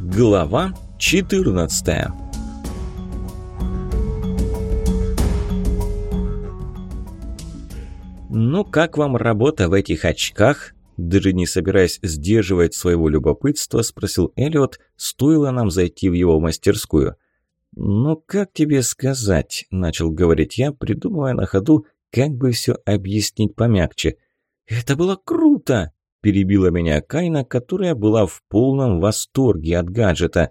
Глава 14 «Ну, как вам работа в этих очках?» Даже не собираясь сдерживать своего любопытства, спросил Эллиот, стоило нам зайти в его мастерскую. «Ну, как тебе сказать?» – начал говорить я, придумывая на ходу, как бы все объяснить помягче. «Это было круто!» – перебила меня Кайна, которая была в полном восторге от гаджета.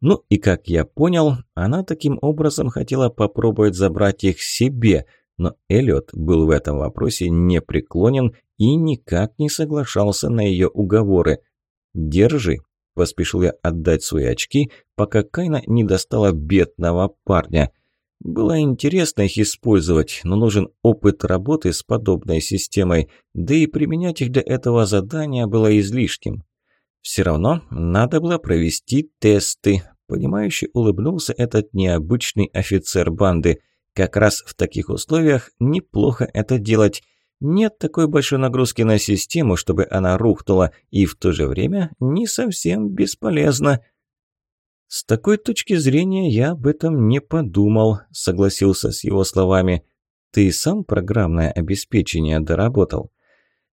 Ну и, как я понял, она таким образом хотела попробовать забрать их себе – но Эллиот был в этом вопросе непреклонен и никак не соглашался на ее уговоры. «Держи», – поспешил я отдать свои очки, пока Кайна не достала бедного парня. Было интересно их использовать, но нужен опыт работы с подобной системой, да и применять их для этого задания было излишним. Все равно надо было провести тесты. Понимающе улыбнулся этот необычный офицер банды. Как раз в таких условиях неплохо это делать. Нет такой большой нагрузки на систему, чтобы она рухнула, и в то же время не совсем бесполезно. «С такой точки зрения я об этом не подумал», – согласился с его словами. «Ты сам программное обеспечение доработал?»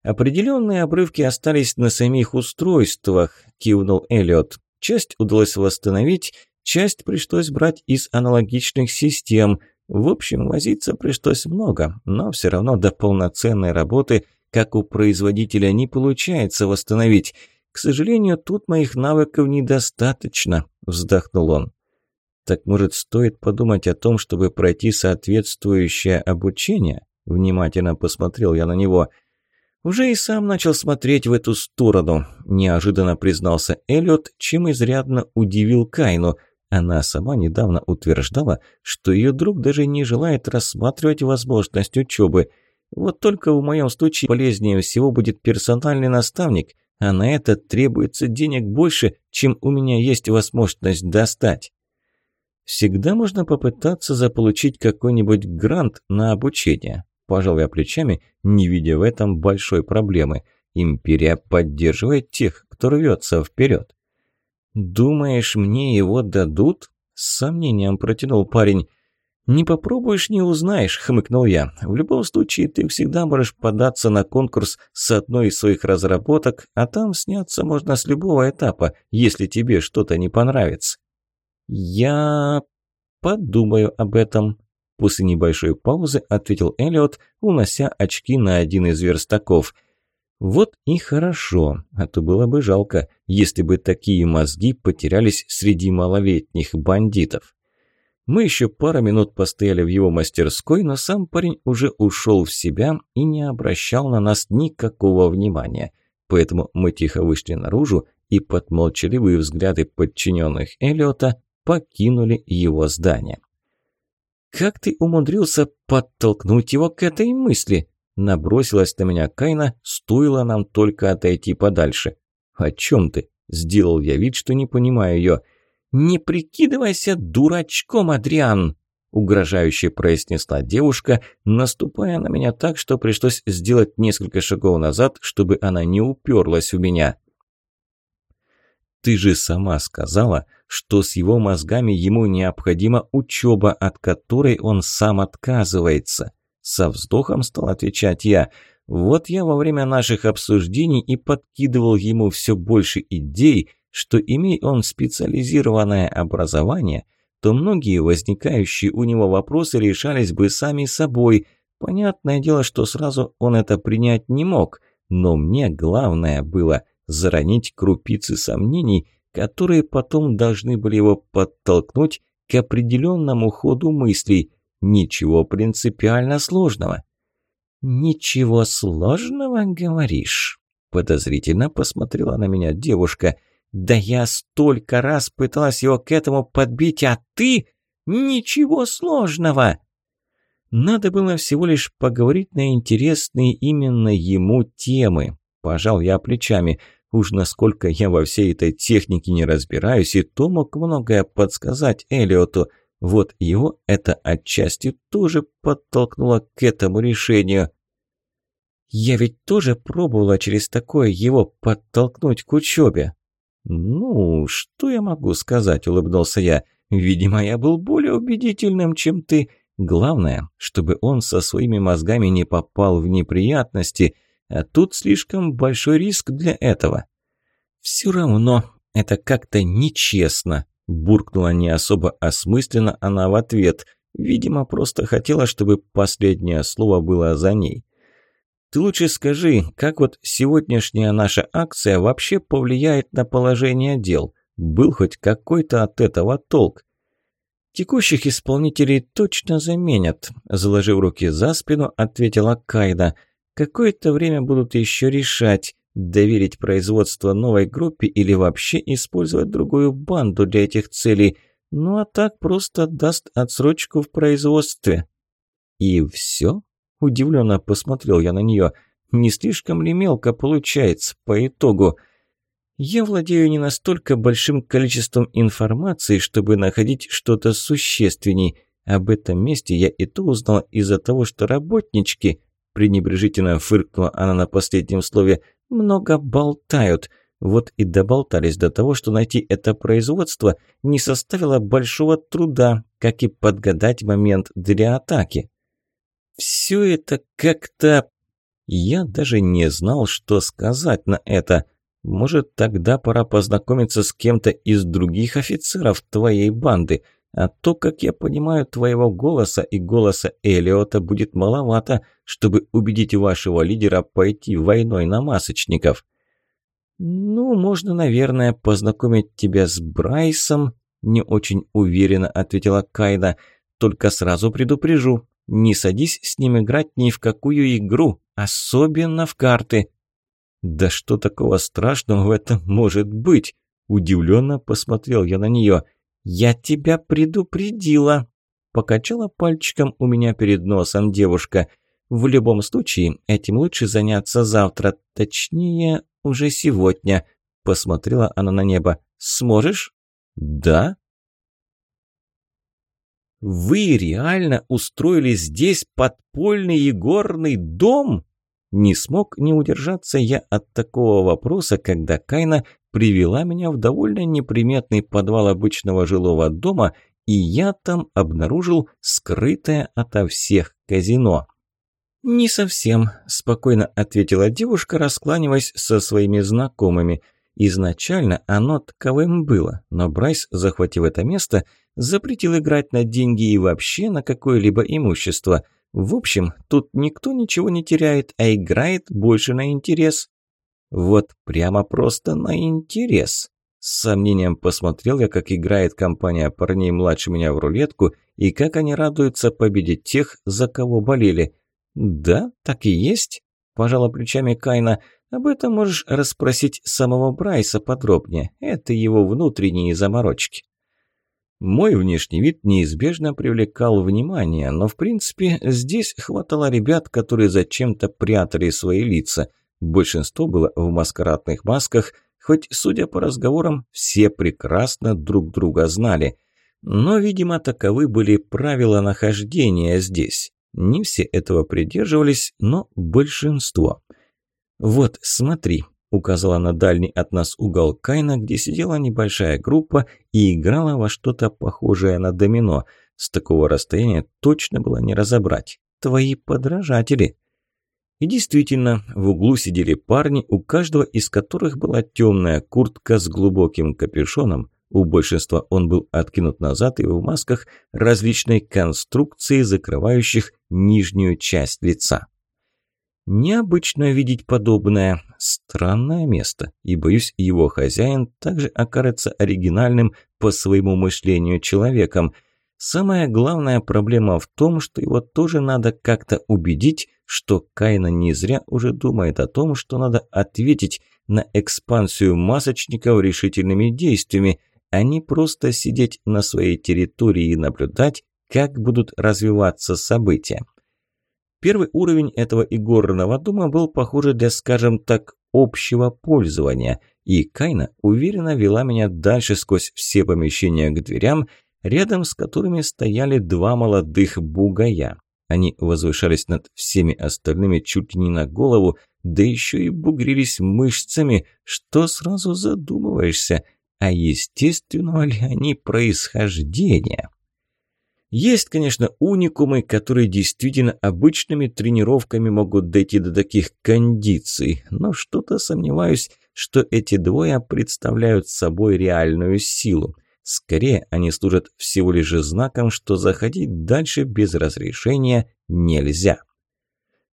«Определенные обрывки остались на самих устройствах», – кивнул Эллиот. «Часть удалось восстановить, часть пришлось брать из аналогичных систем – в общем, возиться пришлось много, но все равно до полноценной работы, как у производителя, не получается восстановить. К сожалению, тут моих навыков недостаточно, вздохнул он. Так может, стоит подумать о том, чтобы пройти соответствующее обучение? Внимательно посмотрел я на него. Уже и сам начал смотреть в эту сторону, неожиданно признался Эллиот, чем изрядно удивил Кайну – она сама недавно утверждала, что ее друг даже не желает рассматривать возможность учебы. Вот только в моем случае полезнее всего будет персональный наставник, а на это требуется денег больше, чем у меня есть возможность достать. Всегда можно попытаться заполучить какой-нибудь грант на обучение. Пожал я плечами, не видя в этом большой проблемы. Империя поддерживает тех, кто рвется вперед. «Думаешь, мне его дадут?» С сомнением протянул парень. «Не попробуешь, не узнаешь», – хмыкнул я. «В любом случае, ты всегда можешь податься на конкурс с одной из своих разработок, а там сняться можно с любого этапа, если тебе что-то не понравится». «Я подумаю об этом», – после небольшой паузы ответил Эллиот, унося очки на один из верстаков – вот и хорошо, а то было бы жалко, если бы такие мозги потерялись среди малолетних бандитов. Мы еще пару минут постояли в его мастерской, но сам парень уже ушел в себя и не обращал на нас никакого внимания. Поэтому мы тихо вышли наружу и под молчаливые взгляды подчиненных Эллиота покинули его здание. «Как ты умудрился подтолкнуть его к этой мысли?» Набросилась на меня Кайна, стоило нам только отойти подальше. «О чем ты?» – сделал я вид, что не понимаю ее. «Не прикидывайся дурачком, Адриан!» – угрожающе произнесла девушка, наступая на меня так, что пришлось сделать несколько шагов назад, чтобы она не уперлась в меня. «Ты же сама сказала, что с его мозгами ему необходима учеба, от которой он сам отказывается». Со вздохом стал отвечать я. Вот я во время наших обсуждений и подкидывал ему все больше идей, что имея он специализированное образование, то многие возникающие у него вопросы решались бы сами собой. Понятное дело, что сразу он это принять не мог, но мне главное было заронить крупицы сомнений, которые потом должны были его подтолкнуть к определенному ходу мыслей – Ничего принципиально сложного. «Ничего сложного, говоришь?» Подозрительно посмотрела на меня девушка. «Да я столько раз пыталась его к этому подбить, а ты... Ничего сложного!» Надо было всего лишь поговорить на интересные именно ему темы. Пожал я плечами. Уж насколько я во всей этой технике не разбираюсь, и то мог многое подсказать Элиоту. Вот его это отчасти тоже подтолкнуло к этому решению. Я ведь тоже пробовала через такое его подтолкнуть к учебе. «Ну, что я могу сказать?» – улыбнулся я. «Видимо, я был более убедительным, чем ты. Главное, чтобы он со своими мозгами не попал в неприятности, а тут слишком большой риск для этого». «Все равно это как-то нечестно», – буркнула не особо осмысленно она в ответ. Видимо, просто хотела, чтобы последнее слово было за ней. Ты лучше скажи, как вот сегодняшняя наша акция вообще повлияет на положение дел? Был хоть какой-то от этого толк? Текущих исполнителей точно заменят, заложив руки за спину, ответила Кайда. Какое-то время будут еще решать, доверить производство новой группе или вообще использовать другую банду для этих целей. Ну а так просто даст отсрочку в производстве. И все? Удивленно посмотрел я на нее. Не слишком ли мелко получается по итогу? Я владею не настолько большим количеством информации, чтобы находить что-то существенней. Об этом месте я и то узнала из-за того, что работнички, пренебрежительно фыркнула она на последнем слове, много болтают. Вот и доболтались до того, что найти это производство не составило большого труда, как и подгадать момент для атаки. Все это как-то... Я даже не знал, что сказать на это. Может, тогда пора познакомиться с кем-то из других офицеров твоей банды. А то, как я понимаю, твоего голоса и голоса Элиота будет маловато, чтобы убедить вашего лидера пойти войной на масочников. «Ну, можно, наверное, познакомить тебя с Брайсом», – не очень уверенно ответила Кайда. «Только сразу предупрежу, не садись с ним играть ни в какую игру, особенно в карты. Да что такого страшного в этом может быть? Удивленно посмотрел я на нее. Я тебя предупредила. Покачала пальчиком у меня перед носом девушка. В любом случае, этим лучше заняться завтра, точнее, уже сегодня. Посмотрела она на небо. Сможешь? Да, вы реально устроили здесь подпольный игорный дом? Не смог не удержаться я от такого вопроса, когда Кайна привела меня в довольно неприметный подвал обычного жилого дома, и я там обнаружил скрытое ото всех казино. «Не совсем», – спокойно ответила девушка, раскланиваясь со своими знакомыми. Изначально оно таковым было, но Брайс, захватив это место, запретил играть на деньги и вообще на какое-либо имущество. В общем, тут никто ничего не теряет, а играет больше на интерес. Вот прямо просто на интерес. С сомнением посмотрел я, как играет компания парней младше меня в рулетку и как они радуются победе тех, за кого болели. «Да, так и есть», – пожала плечами Кайна. «Об этом можешь расспросить самого Брайса подробнее. Это его внутренние заморочки». Мой внешний вид неизбежно привлекал внимание, но в принципе здесь хватало ребят, которые зачем-то прятали свои лица. Большинство было в маскарадных масках, хоть, судя по разговорам, все прекрасно друг друга знали. Но, видимо, таковы были правила нахождения здесь. Не все этого придерживались, но большинство. «Вот, смотри», указала на дальний от нас угол Кайна, где сидела небольшая группа и играла во что-то похожее на домино. С такого расстояния точно было не разобрать. Твои подражатели. И действительно, в углу сидели парни, у каждого из которых была темная куртка с глубоким капюшоном. У большинства он был откинут назад и в масках различной конструкции, закрывающих нижнюю часть лица. Необычно видеть подобное. Странное место, и, боюсь, его хозяин также окажется оригинальным по своему мышлению человеком. Самая главная проблема в том, что его тоже надо как-то убедить, что Кайна не зря уже думает о том, что надо ответить на экспансию масочников решительными действиями, а не просто сидеть на своей территории и наблюдать, как будут развиваться события. Первый уровень этого игорного дома был, похоже, для, скажем так, общего пользования, и Кайна уверенно вела меня дальше сквозь все помещения к дверям, рядом с которыми стояли два молодых бугая. Они возвышались над всеми остальными чуть ли не на голову, да еще и бугрились мышцами, что сразу задумываешься, а естественного ли они происхождения? Есть, конечно, уникумы, которые действительно обычными тренировками могут дойти до таких кондиций, но что-то сомневаюсь, что эти двое представляют собой реальную силу. Скорее, они служат всего лишь знаком, что заходить дальше без разрешения нельзя.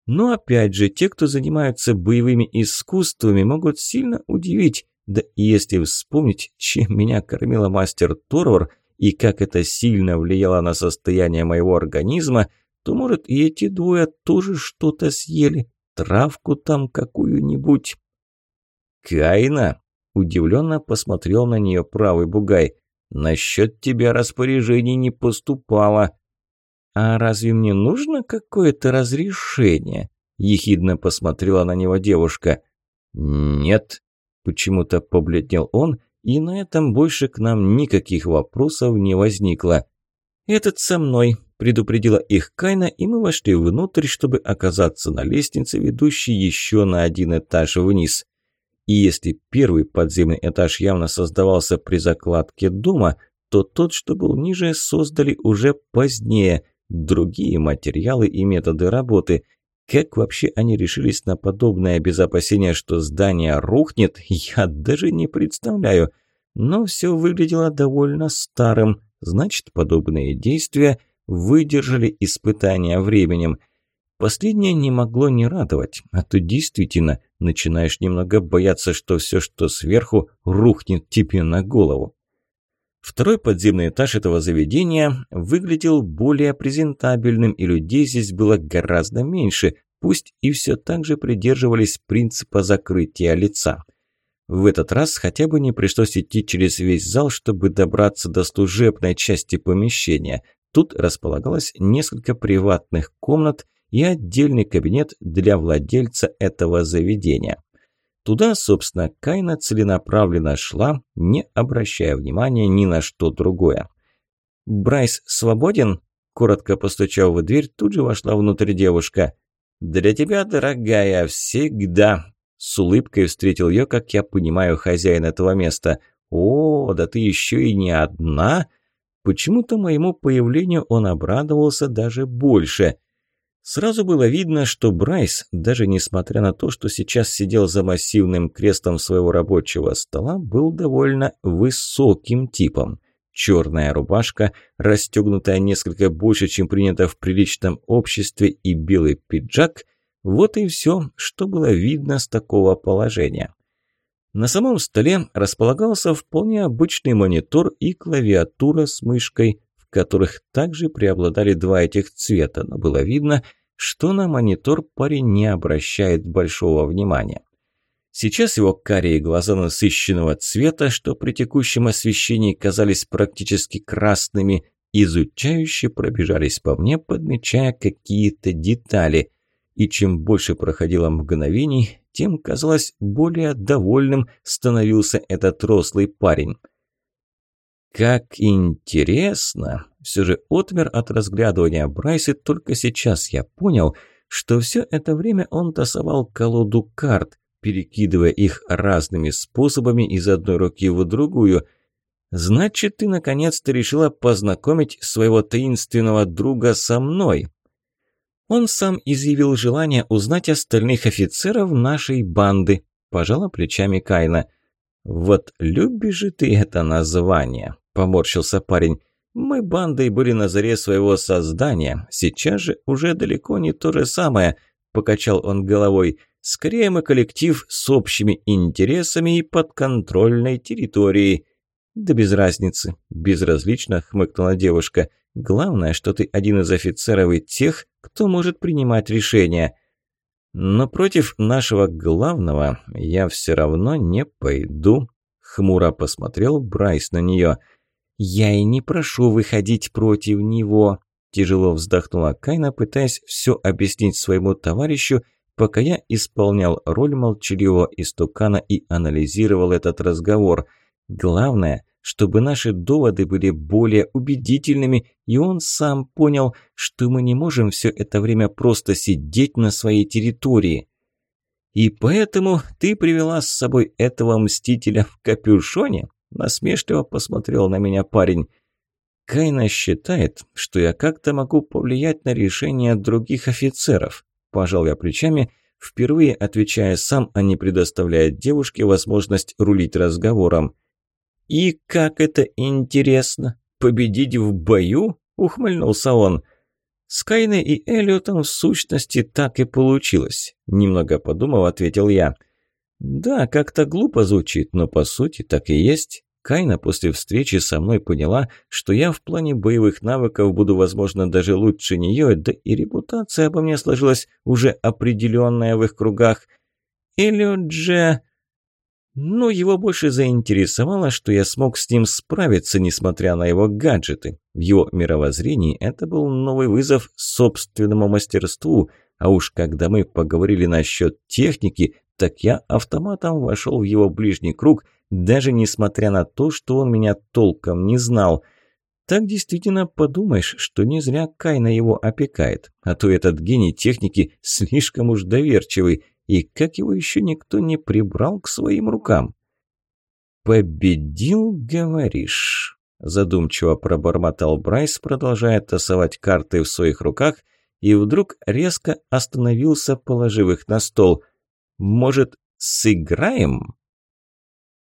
Но опять же, те, кто занимаются боевыми искусствами, могут сильно удивить, да и если вспомнить, чем меня кормила мастер Торвар – и как это сильно влияло на состояние моего организма, то, может, и эти двое тоже что-то съели, травку там какую-нибудь. «Кайна!» – удивленно посмотрел на нее правый бугай. «Насчет тебя распоряжений не поступало». «А разве мне нужно какое-то разрешение?» – ехидно посмотрела на него девушка. «Нет», – почему-то побледнел он и на этом больше к нам никаких вопросов не возникло. «Этот со мной», – предупредила их Кайна, и мы вошли внутрь, чтобы оказаться на лестнице, ведущей еще на один этаж вниз. И если первый подземный этаж явно создавался при закладке дома, то тот, что был ниже, создали уже позднее, другие материалы и методы работы – как вообще они решились на подобное без опасения, что здание рухнет, я даже не представляю. Но все выглядело довольно старым, значит, подобные действия выдержали испытания временем. Последнее не могло не радовать, а то действительно начинаешь немного бояться, что все, что сверху, рухнет тебе на голову. Второй подземный этаж этого заведения выглядел более презентабельным, и людей здесь было гораздо меньше, пусть и все так же придерживались принципа закрытия лица. В этот раз хотя бы не пришлось идти через весь зал, чтобы добраться до служебной части помещения. Тут располагалось несколько приватных комнат и отдельный кабинет для владельца этого заведения. Туда, собственно, Кайна целенаправленно шла, не обращая внимания ни на что другое. «Брайс свободен?» Коротко постучав в дверь, тут же вошла внутрь девушка. «Для тебя, дорогая, всегда!» С улыбкой встретил ее, как я понимаю, хозяин этого места. «О, да ты еще и не одна!» Почему-то моему появлению он обрадовался даже больше – Сразу было видно, что Брайс, даже несмотря на то, что сейчас сидел за массивным крестом своего рабочего стола, был довольно высоким типом. Черная рубашка, расстегнутая несколько больше, чем принято в приличном обществе, и белый пиджак – вот и все, что было видно с такого положения. На самом столе располагался вполне обычный монитор и клавиатура с мышкой, которых также преобладали два этих цвета, но было видно, что на монитор парень не обращает большого внимания. Сейчас его карие глаза насыщенного цвета, что при текущем освещении казались практически красными, изучающе пробежались по мне, подмечая какие-то детали. И чем больше проходило мгновений, тем, казалось, более довольным становился этот рослый парень. Как интересно! Все же отмер от разглядывания Брайса, только сейчас я понял, что все это время он тасовал колоду карт, перекидывая их разными способами из одной руки в другую. Значит, ты наконец-то решила познакомить своего таинственного друга со мной. Он сам изъявил желание узнать остальных офицеров нашей банды, пожала плечами Кайна. Вот любишь же ты это название. – поморщился парень. «Мы бандой были на заре своего создания. Сейчас же уже далеко не то же самое», – покачал он головой. «Скорее мы коллектив с общими интересами и подконтрольной территорией». «Да без разницы», – безразлично хмыкнула девушка. «Главное, что ты один из офицеров и тех, кто может принимать решения». «Но против нашего главного я все равно не пойду», – хмуро посмотрел Брайс на нее. «Я и не прошу выходить против него», – тяжело вздохнула Кайна, пытаясь все объяснить своему товарищу, пока я исполнял роль молчаливого истукана и анализировал этот разговор. Главное, чтобы наши доводы были более убедительными, и он сам понял, что мы не можем все это время просто сидеть на своей территории. И поэтому ты привела с собой этого мстителя в капюшоне?» Насмешливо посмотрел на меня парень. Кайна считает, что я как-то могу повлиять на решения других офицеров. Пожал я плечами, впервые отвечая сам, а не предоставляя девушке возможность рулить разговором. «И как это интересно! Победить в бою?» – ухмыльнулся он. «С Кайной и Эллиотом в сущности так и получилось», – немного подумав, ответил я. «Да, как-то глупо звучит, но по сути так и есть. Кайна после встречи со мной поняла, что я в плане боевых навыков буду, возможно, даже лучше нее, да и репутация обо мне сложилась уже определенная в их кругах. Эллиот же... Ну, его больше заинтересовало, что я смог с ним справиться, несмотря на его гаджеты. В его мировоззрении это был новый вызов собственному мастерству, а уж когда мы поговорили насчет техники, так я автоматом вошел в его ближний круг – даже несмотря на то, что он меня толком не знал. Так действительно подумаешь, что не зря Кайна его опекает, а то этот гений техники слишком уж доверчивый, и как его еще никто не прибрал к своим рукам. «Победил, говоришь?» Задумчиво пробормотал Брайс, продолжая тасовать карты в своих руках, и вдруг резко остановился, положив их на стол. «Может, сыграем?»